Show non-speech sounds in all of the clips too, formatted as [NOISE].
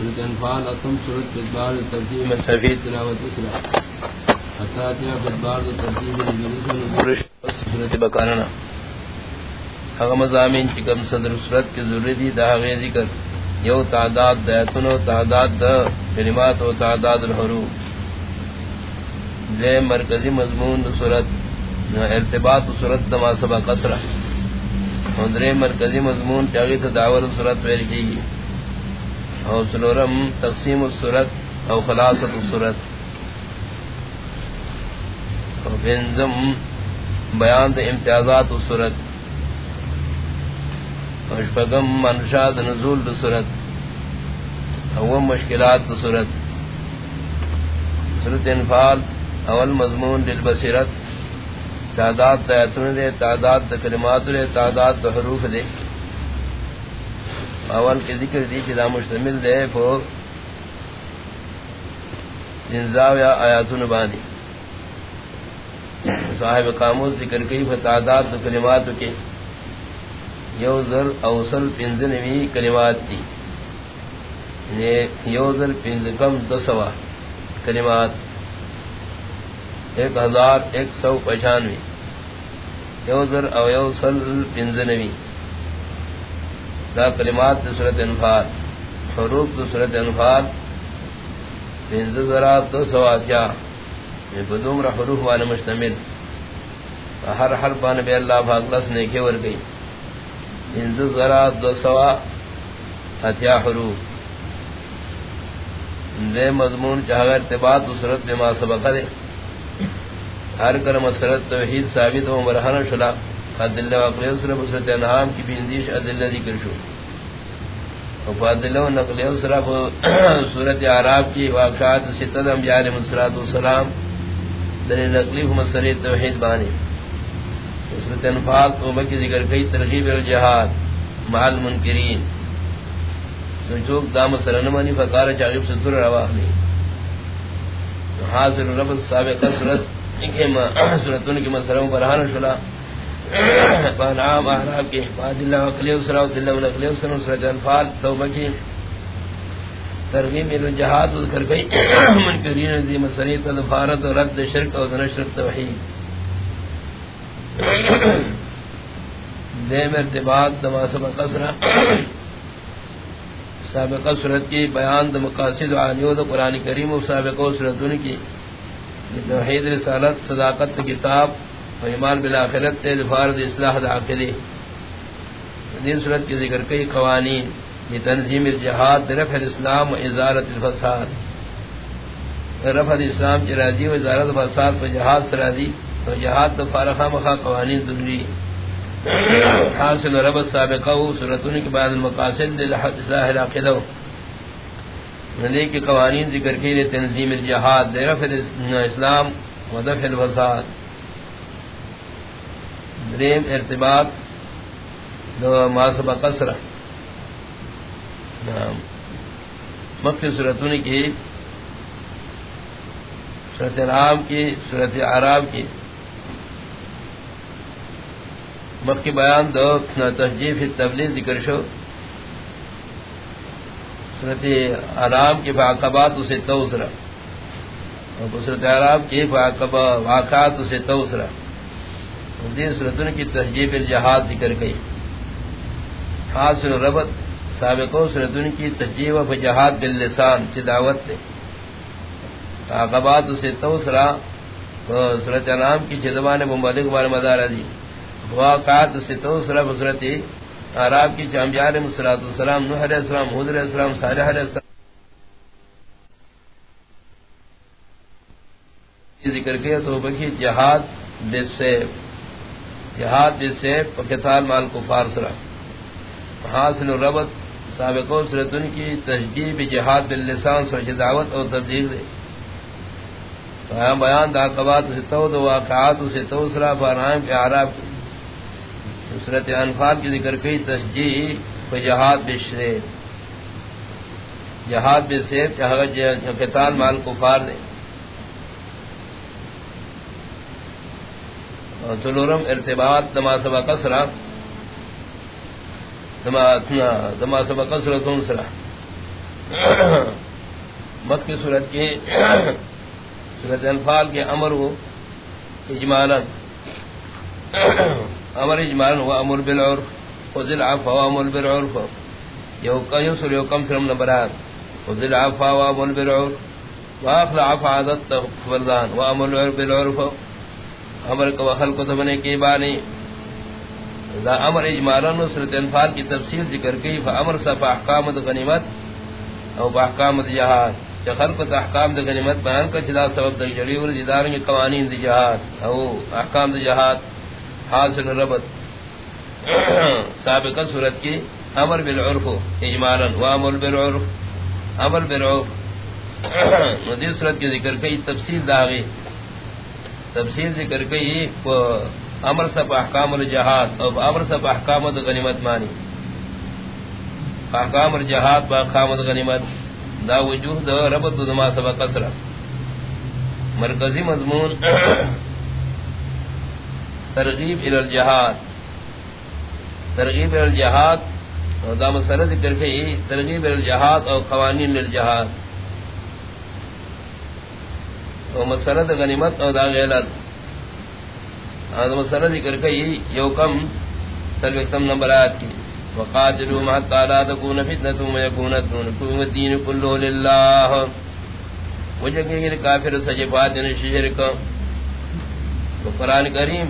سورت انفال اتم سورت بدبار ترتیب میں سفید تلاوت اسرا اتاتیا بدبار ترتیب سورت بکارنا اگر مضامین چکم صدر سورت کی ضروری داغی ذکر۔ یو تعداد دیتن و تعداد دا کلمات و تعداد الحروف۔ دے مرکزی مضمون سورت۔ ارتباط سورت دما سبا قصرہ۔ درے مرکزی مضمون چاگی تا دعور سورت پیر کی گی۔ او سلورم تقسیم السورت او خلاصت السورت او بینزم بیان دا امتیازات السورت او شپگم منشاد نزول دا سورت او مشکلات دا سورت سورت انفال، اول، مضمون للبصیرت. تعداد دایتون دے، تعداد دا کلمات دے، تعداد دا حروف دے. اول کے ذکر دی کہ دا مشتمل دے پو انزاو یا آیاتون بانی صاحب قاموس ذکر کئی فتعداد دا کلمات کے یو ذر اوصل پنزنوی کلمات دی. یعنی یو ذر پنزکم دسوا کلمات. ایک ہزار ایک سو پچانوی یو ذر او یو سل پنزنوی دا کلمات دا صورت انفال، حروف دا صورت انفال پنز ذرات دو سواتیا میں بدوم را حروف وانا مشتمل. ہر حر پان بے اللہ فاقلس نیکے ور گئی پنز ذرات دو سوا اتیا حروف. دے مضمون چاہگر ارتباط دا صورت بما سبقہ دے ہر کرم سرت توحید ثابت و مرحن شلا ادلہ وقلی اسرہ بسرت انعام کی بیندیش ادلہ ذکر شو. فادلہ و نقلی اسرہ سورت عراب کی واقعات ستد انبیاء علیہ السلام دلی نقلی و مسری توحید بانی. سورت انفاق تو مکی ذکر کئی ترغیب الجہاد مع المنکرین. سنچوک دام سرنمانی فقار چاگب ستر رواحنی حاضر رب السابقہ سورت [CLEARS THROAT] سورتون کی مسئلہ برہان شلا. فانعام احراب کی حفاظ اللہ وقلی اسرا و دلہ ونقلی اسرا سورت انفال توبہ کی ترغیم من جہاد ذکر گئی، منکرین دی مسئلہ تدفارت و رد شرک و نشر توحید۔ دیم ارتباط دما سبق اسرا سابقہ صورت کی بیان دا مقاصد وعنیو دا قرآن کریم و سابقہ صورتون کی۔ توحید رسالت، صداقت، کتاب و ایمان بالآخرت تے دفار اصلاح دا عقلی دین صورت کی ذکر کئی قوانین بتنظیم الجہاد رفع الاسلام و ازارت الفساد۔ رفع الاسلام چرازی و ازارت الفساد و جہاد سرازی و جہاد دا فارخہ مخا قوانین ضروری۔ حاصل رب السابقہ صورتون کی بعد المقاصد دل اصلاح العقلہ ندی کے قوانین ذکر کے لیے تنظیم الجہاد رفع اسلام و دفع الفساد۔ دریم ارتباط، دو ما سبق قصر مکہ صورتوں کی صورت العام کی صورت عراب کی۔ مکہ بیان دو تحجیف تبلیغ ذکر شو۔ صورت عرام کے فاقبات اسے توسرا صورت عرام کے فاقبہ واقعات اسے توسرا دین صورتوں کی تہجیب الجہاد ذکر گئی حاصل ربط سابقوں صورتوں کی تہجیب و جہاد باللسان کی دعوت دے فاقبات اسے توسرا صورت عرام کی جدوان ممالک بار مدارہ دی۔ واقعات اسے توسرا بصورت عرب کی جامعہ مسلاۃ السلام نوح علیہ السلام حود علیہ السلام، صالح علیہ السلام۔ ذکر کیا تو بکی جہاد بسیف جہاد بسیف قتال مال کفار سرا۔ حاصل ربط سابقوں سرتن کی تجدید جہاد باللسان سر دعوت اور تبدیل دے۔ بیان دا قبات سے تو دو واقعات سے تو سرا فرائم کے عرب کی۔ انفال کی ذکر کئی تشجیح و جہاد بشرے جہاد بسیف چاہا قتال مال کفار دے۔ تلورم ارتباط دما سبا قصرہ، دما سبا قصرہ تون سرہ مت کی صورت کے صورت انفال کے امر ہو، اجمالا۔ امر اجمالا ہوا امر بالعرف۔ خذل عفا وامر بالعرف۔ You come you come سرم نبرات خذل عفا وامر بالعرف۔ واخل عفا عدد فردان وامر بالعرف۔ امر کو خلق تو بنے کے بانی دا امر اجمالا نصرت انفال کی تفصیل ذکر کی، فامر صف احکام دا غنیمت او احکام دا جہاد۔ کہ خلق تا احکام د غنیمت بیان کا چلا سبب د جڑی ور دیدار جی کے قوانین د جہاد او احکام د جہاد۔ حاصل ربط [CLEARS THROAT] سابقہ صورت کی امر بالعرف اجمالا وامر بالعرف۔ امر بالعرف [CLEARS THROAT] ندی صورت کی ذکر کی تفصیل داغی۔ تفصیل ذکر کی امر سب احکام الجہاد اور امر سب احکام غنیمت مانی احکام الجہاد با احکام غنیمت دا وجوہ دا ربط دما سب قصر مرکزی مضمون [CLEARS THROAT] ترغیب الى الجہاد ترغیب الى الجہاد دا مسئلہ ذکر کی ترغیب الى الجہاد اور قوانین للجہاد اور مسئلہ غنیمت اور دا غیلت. هذا مسئلہ ذکر کئی یو کم تلوکتم نمبر آیات کی. وقاتلوا ما تعالی تكون فتنه ويكون الدين كله لله. وجگے کافر سجبات نے یعنی شرک قرآن کریم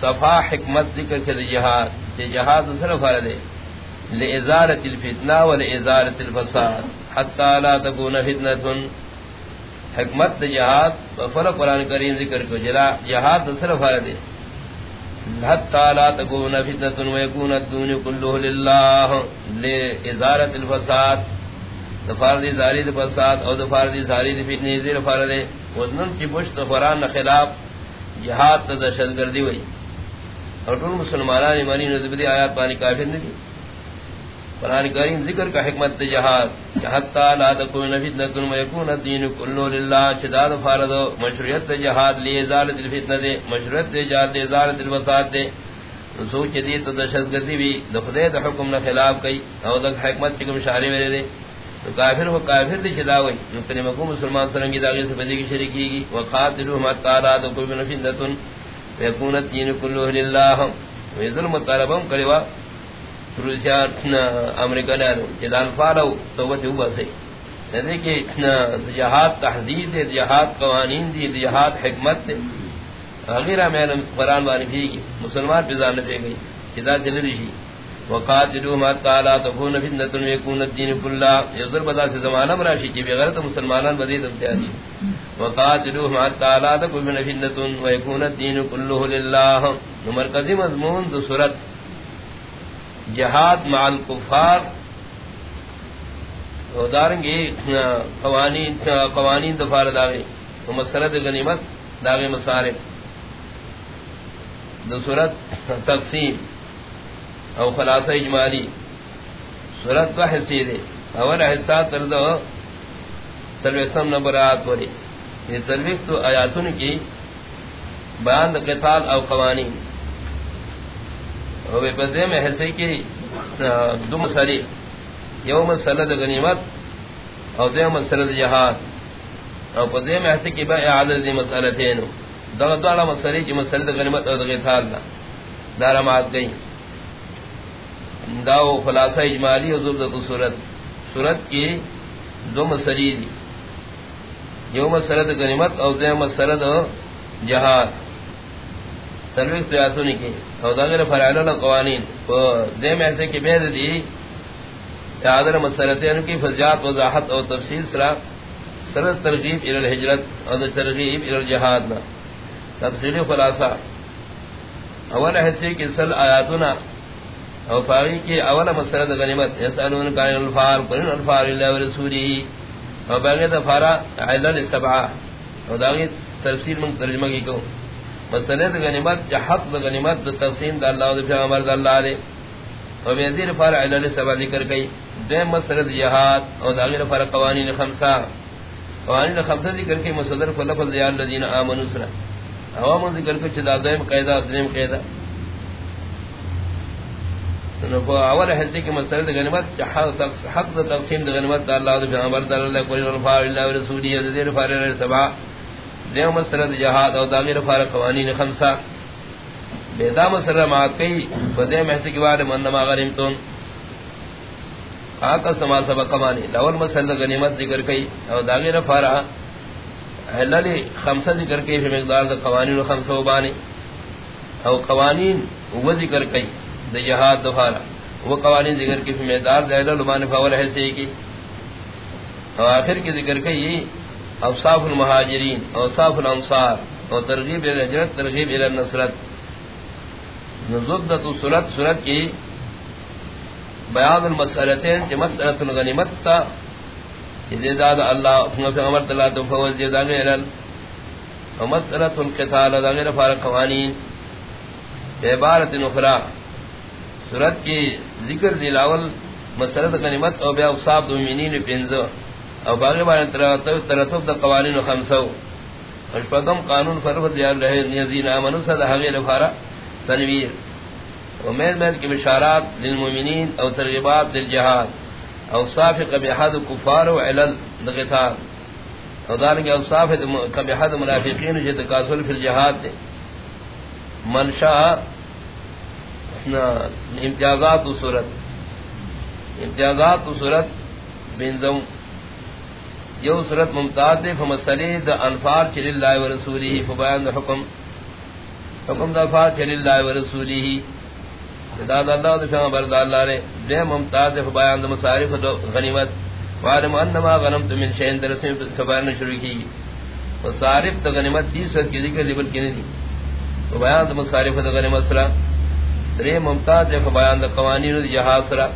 صفا حکمت ذکر کے جہاد. کہ جہاد صرف فرض ہے. لازالت الفتنه ولازالت الفساد. حتى لا تكون فتنه حکمت جہاد فر قرآن کریم ذکر کو جلا جہاد صرف فرض ہے حتى لا تكون فتنة ويكون الدون كله لله لإزارة الفساد. دفار دی زاری دی فساد او دفار دی زاری دی فتنی زیر فرد وزنن کی بشت فران خلاف جہاد تا دشد گردی ہوئی اور طول مسلمانانی مانی نزبدی آیات پانی کافر نہیں قرآن کریم ذکر کا حکمت جہاد حتی لا تکون فتنة ویکون الدین کلو للہ چداد فارد مشروعیت جہاد لی ازالت الفتنہ دے، مشروعیت جہاد دے ازالت الوساد دے۔ سوچ دی تو دشت بھی دخدے دا حکم نا خلاف کئی، او دا حکمت چکم شاری میں دے تو کافر وہ کافر دی چدا ہوئی۔ نکتنی مکو مسلمان سرنگی داغی سے بدی کی شرکی گی وقاتلو حتی لا تکون فتنة ویکون الدین کلو للہ۔ ویزل مطالبہ کروا کریوا امریکہ نے جدان فارو توبت ہوا سے یعنی کہ جہاد تحدید ہے جہاد قوانین دی جہاد حکمت دے۔ غیرہ میں قرآن بانی بھی گی مسلمان پزان پہ گئی جدا دل رشی وقاتلو ما تعالی تکون فتنة ویکون الدین کلا۔ یذر بدا سے زمانہ مراشی کی بغیرت مسلمانان بدی بدید امتیادی وقاتلو ما تعالی تکون فتنة ویکون الدین کلہ للہ۔ مرکزی مضمون دو صورت۔ جہاد مع الکفار دارنگی قوانین قوانین دفار داغی مسرد غنیمت داغی مسارب دو صورت تقسیم او خلاصہ اجمالی۔ صورت کا حصی دے۔ اول حصہ تردو سلویسم نمبر آیات وری یہ سلویس تو آیاتن کی بیان قتال او قوانین۔ او بے میں حصے کی دو مسئلے یو مسئلہ دا غنیمت او دو مسئلہ دا جہاد او پدے میں حصے کی با اعادت دی مسئلہ تینو دا دوارا مسئلے کی مسئلہ دا غنیمت او دا غیثال دا دارا معاد گئی داو خلاصہ اجمالی او زبدہ کو صورت. صورت کی دو مسئلے دی یو مسئلہ دا غنیمت او دو مسئلہ دا جہاد سروس تو کی. او دا غیر فرعلون قوانین. و دے میں ایسے کی بید دی تعادر مسئلتین کی فضیات وضاحت او تفصیل سرا سرد ترغیب الى الحجرت او ترغیب الى الجہادنا تفصیلی خلاصہ. اول حصے کی سل آیاتنا او فاغی کی اول مسئلت غنیمت. یسالون کان الفار قرن الفار اللہ ورسولی او باقی دفارا علل سبعہ او داغی تفصیل من ترجمہ کی کو. مسئلہ غنیمت جہت غنیمت دا تقسیم دا اللہ و پیغمبر دا اللہ علیہ و بیزیر فرع علل سبا ذکر کئی دیم مسئلہ جہاد و داغیر فرع قوانین خمسہ قوانین خمسہ ذکر کئی مصدر فلفظ یا اللذین آمنوا سرہ عوام ذکر کئی چدا دیم قیدہ دیم قیدہ نو اول حصے کی مسئلہ غنیمت حق دا تقسیم غنیمت دا اللہ و پیغمبر صلی اللہ علیہ وسلم اللہ و رسولی ذیر فارغ سبع دیو مسئلہ جہاد اور دامیر فارغ قوانین خمسہ. بیدا مسئلہ معاقی بدے محصے کی بعد من ما غنیمتون آقا سما سبق قوانی. اول مسئلہ غنیمت ذکر کی اور دامیر فارغ حلال خمسہ ذکر کی فی مقدار دا قوانین خمسہ بانی. او قوانین وہ ذکر کی دا جہاد دفارا وہ قوانین ذکر کی فی فمیدار دائلہ لبان فاول حیثی کی. اور آخر کی ذکر کی یہ اوصاف المہاجرین اوصاف الانصار اور ترغیب الہجرت ترغیب الہنصرت نزدت صورت صورت کی بیان المسئلتین، چی مسئلت الغنیمت تا زیداد اللہ فنفع عمرت اللہ تفوز زیداد الہل ومسئلت القتال، دا فارق قوانین. بعبارت نخرا صورت کی ذکر دلاول مسرت غنیمت او بیا اصاب دو مینین پینزو. او باقی بارن ترتب دا قوانین خمسو. اشپاقم قانون فرفت دیار رہے نیزین آمنو سا دا حقی لفارا تنویر. و میل میل کی بشارات للمومنین او ترغیبات للجہاد او صافق بحد کفار و علل دغتال او دارنگی او صافق بحد منافقین جد کاسول فی الجہاد دے منشا امتیازات و صورت. امتیازات و صورت بنزم یو صورت ممتاز دے فمسلی دا انفار چلی اللہ و رسولی فبیان دا حکم. حکم دا انفار چلی اللہ و رسولی دا دا اللہ دا فیما برد اللہ رے. دے ممتاز دے، فبیان دا مصارف دا غنیمت. وعلم انما غنمت من شہن درسیم فبیان شروع کی. مصارف دا غنیمت دیس وقت کی ذکر لیبل کی نہیں فبیان دا مصارف دا غنیمت سرہ درے ممتاز دے بیان دا قوانین دا جہاز سرا.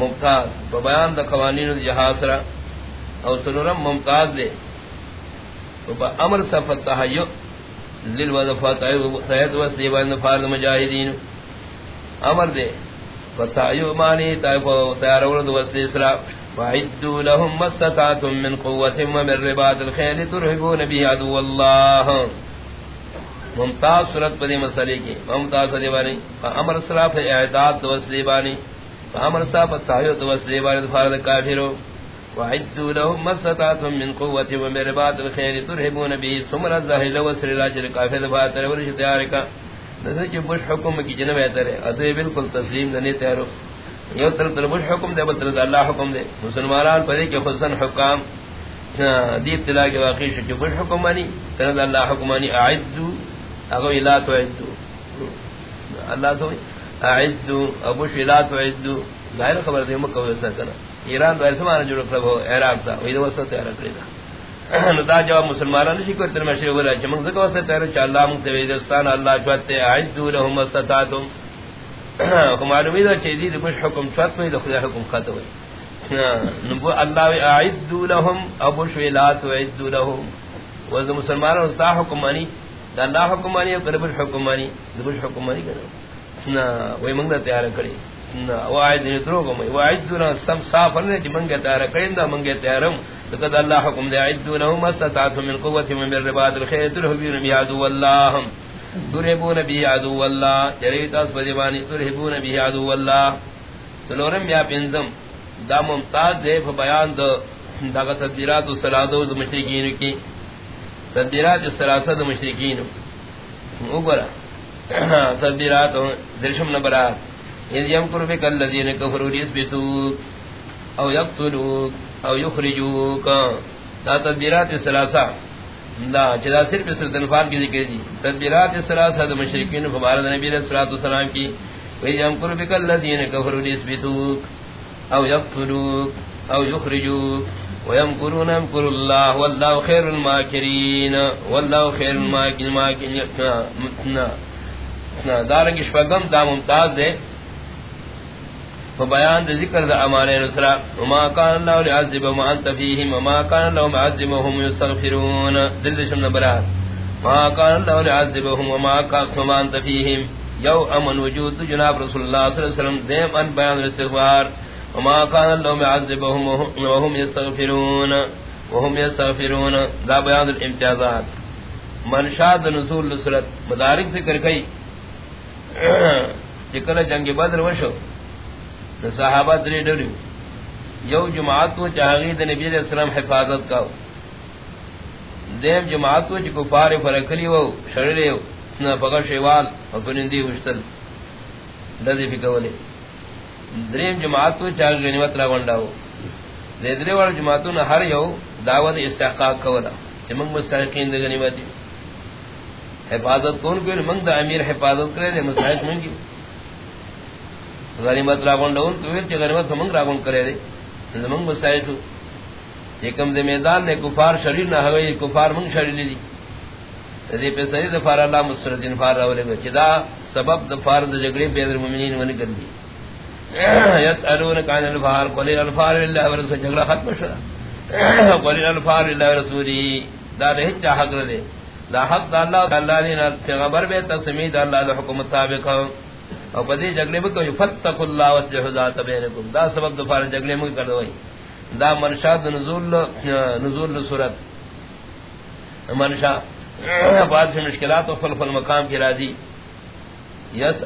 ممتاز. بیان دا قوانین دا جہاز سرا. او سنورم ممتاز دے تو با امر صفت تحیو ذل للوظفات سید و سیبان فارد مجاہدین امر دے فتحیو مانی تیار ورد وسلی سرا وعدو لهم مستطاعتم من قوة ومن رباط الخیل ترحبون بی عدو اللہ ممتاز صورت پدی مسئلے کی ممتاز پدی بانی امر صراف اعداد دو وسلی بانی امر صراف تحیو دو وسلی بانی دفارد کافرو وعدو لهم مستطاعتم من قوة ومن رباط الخير ترهبون به سمر الزهل وسر لاجر کافر دفاتر ورش تیارکا نظر چی بش حکم کی جنب ایتر ہے ادوی بالکل تسلیم دنی تیارو۔ یو طرف طرف بش حکم دے، بل طرف اللہ حکم دے۔ مسلمانان پدی کہ خصن حکام دیب تلا کے واقعی شکی بش حکم مانی طرف اللہ حکم مانی اعدو اگو لا تعدو اللہ تو اعدو ابو شلا تعدو ظاہر خبر دے، مکہ وسا کنا ایران بہر سمانا جو رکھتا ہو عراق تھا وہی دو وسط تیار کرے دا۔ [CLEARS THROAT] نو دا جواب مسلمانوں نے شکر تر مشرق بولا کہ منگ زکا وسط تیار چا اللہ منگ توید استان اللہ چوتے اعدو لهم استطاعتم۔ [CLEARS THROAT] معلومی دا چیزی دی کچھ حکم چوت میں خدا حکم خطا ہوئی۔ [CLEARS THROAT] نبو اللہ وی اعدو لهم ابو شلا تعدو لهم وزد مسلمانوں نے حکم مانی، دا اللہ حکم حکمانی اور کربش حکمانی دبش حکمانی کرو نا وہی منگا تیار کری واعد نے درو کو واعد دنا سم صاف نے جی تیار کرین دا منگا تیارم۔ تو اللہ حکم دے عید دنا ما استطاعت من قوت من الرباط الخير ترهبون بعدو الله ترهبون بعدو الله جریت اس بدیوانی ترهبون بعدو الله سلورم یا پنزم دا ممتاز دے بیان دو دا تدبیرات و مشرکین کی۔ تدبیرات السلاسد مشرکین اوپر تدبیرات درشم نبرات اذ یمکر بک الذین کفروا لیثبتوک او یقتلوک او یخرجوک. دا تدبیرات السلاسہ دا چدا صرف صرف انفال کی ذکر دی تدبیرات السلاسہ دا مشرکین فبارد نبی علیہ السلام کی وَإِذْ يَمْكُرُ بِكَ الَّذِينَ كَفَرُوا لِيَثْبِتُوكَ أَوْ يَقْتُلُوكَ أَوْ يُخْرِجُوكَ ويمكرون يمكر الله والله خير الماكرين والله خير الماكرين دارنگ شپگم دا ممتاز دے. فبیان دے ذکر دا امان نصرہ، وما کان اللہ لعذب وما انت فیہم، وما کان اللہ معذب وهم يستغفرون دل دشم نبرات ما کان اللہ لعذب وما کان انت فیہم۔ یو امن وجود جناب رسول اللہ صلی اللہ علیہ وسلم، دیم ان بیان الاستغفار وما كان اللهم يعذبهم وهم يستغفرون وهم يستغفرون ذا بيان الامتيازات من شاد نزول لسرت مدارك ذكر كي جکل جنگ بدر وشو۔ دا صحابہ دری ڈری یو جماعت کو چاہیے نبی علیہ السلام حفاظت کا دیم جماعت کو چکو پارے فرکلی وہ شرڑے نہ پکڑ شیوال اور پرندی وشتل. ڈزی فکولے دریم جماعت کو چاہ غنیمت را ونڈا ہو دے درے والا جماعتوں نے ہر یو دعوت استحقاق کولا کہ منگ مستحقین دے غنیمت حفاظت کون کو منگ دا امیر حفاظت کرے دے مستحق منگی غنیمت راغون را ونڈا ہوں تو غنیمت منگ را ونڈ کرے دے منگ مستحق ایکم دے میدان نے کفار شریر نہ ہوئی کفار منگ شریر لی دی پہ صحیح دفار اللہ مسترد انفار راولے گا چدا سبب دفار [COUGHS] [COUGHS] دا جگڑے بیدر مومنین ونی کر دی یسألون کان الفار قلیل الفار اللہ ورسول جگڑا ختم شرا قلیل الفار اللہ ورسولی دا رہت چا حق ردے دا حق دا اللہ دا اللہ لینا پیغمبر بے تسمید اللہ دا حکم مطابق او پدی جگڑے بکو فتق اللہ وسجہ ذات بینکم دا سبب دفار جگڑے مکر کر دوئی دا منشاد نزول نزول صورت۔ منشا بعد سے مشکلات و فلفل مقام کی راضی۔ یس۔